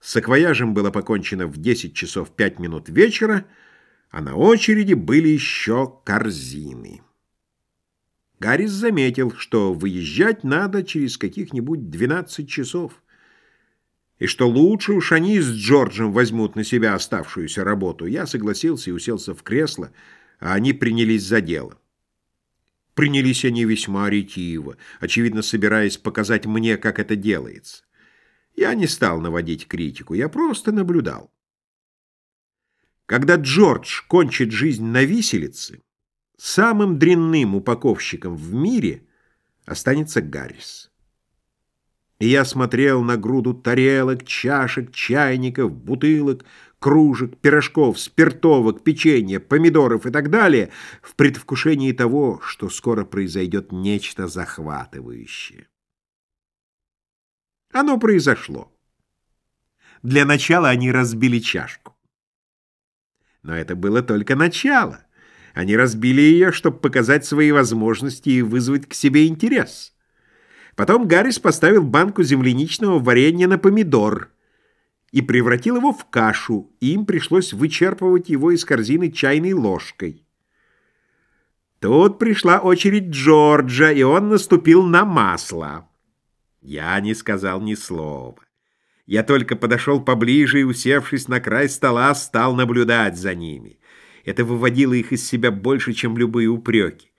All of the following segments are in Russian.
С было покончено в 10 часов 5 минут вечера, а на очереди были еще корзины. Гаррис заметил, что выезжать надо через каких-нибудь 12 часов, и что лучше уж они с Джорджем возьмут на себя оставшуюся работу. Я согласился и уселся в кресло, а они принялись за дело. Принялись они весьма ретиво, очевидно, собираясь показать мне, как это делается. Я не стал наводить критику, я просто наблюдал. Когда Джордж кончит жизнь на виселице, самым дрянным упаковщиком в мире останется Гаррис. И я смотрел на груду тарелок, чашек, чайников, бутылок, кружек, пирожков, спиртовок, печенья, помидоров и так далее в предвкушении того, что скоро произойдет нечто захватывающее. Оно произошло. Для начала они разбили чашку. Но это было только начало. Они разбили ее, чтобы показать свои возможности и вызвать к себе интерес. Потом Гаррис поставил банку земляничного варенья на помидор и превратил его в кашу, и им пришлось вычерпывать его из корзины чайной ложкой. Тут пришла очередь Джорджа, и он наступил на масло. Я не сказал ни слова. Я только подошел поближе и, усевшись на край стола, стал наблюдать за ними. Это выводило их из себя больше, чем любые упреки.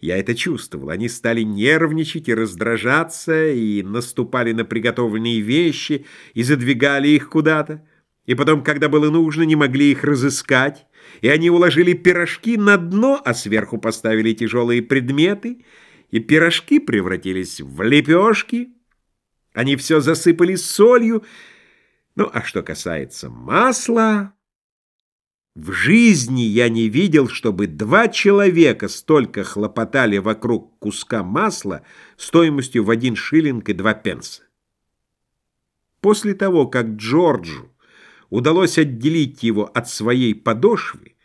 Я это чувствовал. Они стали нервничать и раздражаться, и наступали на приготовленные вещи, и задвигали их куда-то. И потом, когда было нужно, не могли их разыскать. И они уложили пирожки на дно, а сверху поставили тяжелые предметы, и пирожки превратились в лепешки, они все засыпали солью. Ну, а что касается масла... В жизни я не видел, чтобы два человека столько хлопотали вокруг куска масла стоимостью в один шиллинг и два пенса. После того, как Джорджу удалось отделить его от своей подошвы,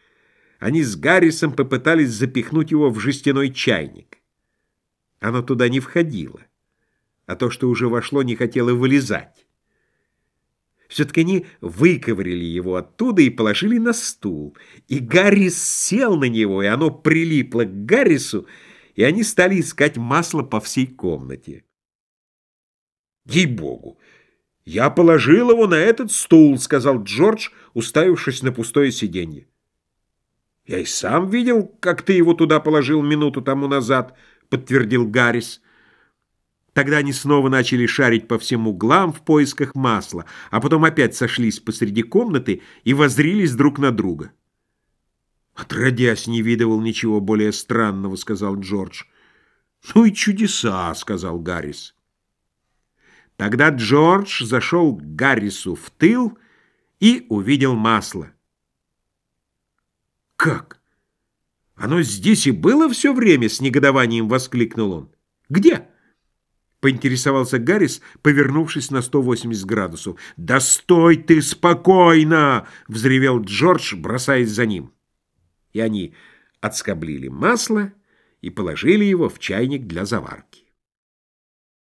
они с Гаррисом попытались запихнуть его в жестяной чайник. Оно туда не входило а то, что уже вошло, не хотело вылезать. Все-таки они выковырили его оттуда и положили на стул. И Гаррис сел на него, и оно прилипло к Гаррису, и они стали искать масло по всей комнате. «Ей-богу! Я положил его на этот стул», — сказал Джордж, уставившись на пустое сиденье. «Я и сам видел, как ты его туда положил минуту тому назад», — подтвердил Гаррис. Тогда они снова начали шарить по всем углам в поисках масла, а потом опять сошлись посреди комнаты и воззрились друг на друга. «Отродясь, не видывал ничего более странного», — сказал Джордж. «Ну и чудеса», — сказал Гаррис. Тогда Джордж зашел к Гаррису в тыл и увидел масло. «Как? Оно здесь и было все время?» — с негодованием воскликнул он. «Где?» Поинтересовался Гаррис, повернувшись на 180 градусов. «Да стой ты спокойно!» — взревел Джордж, бросаясь за ним. И они отскоблили масло и положили его в чайник для заварки.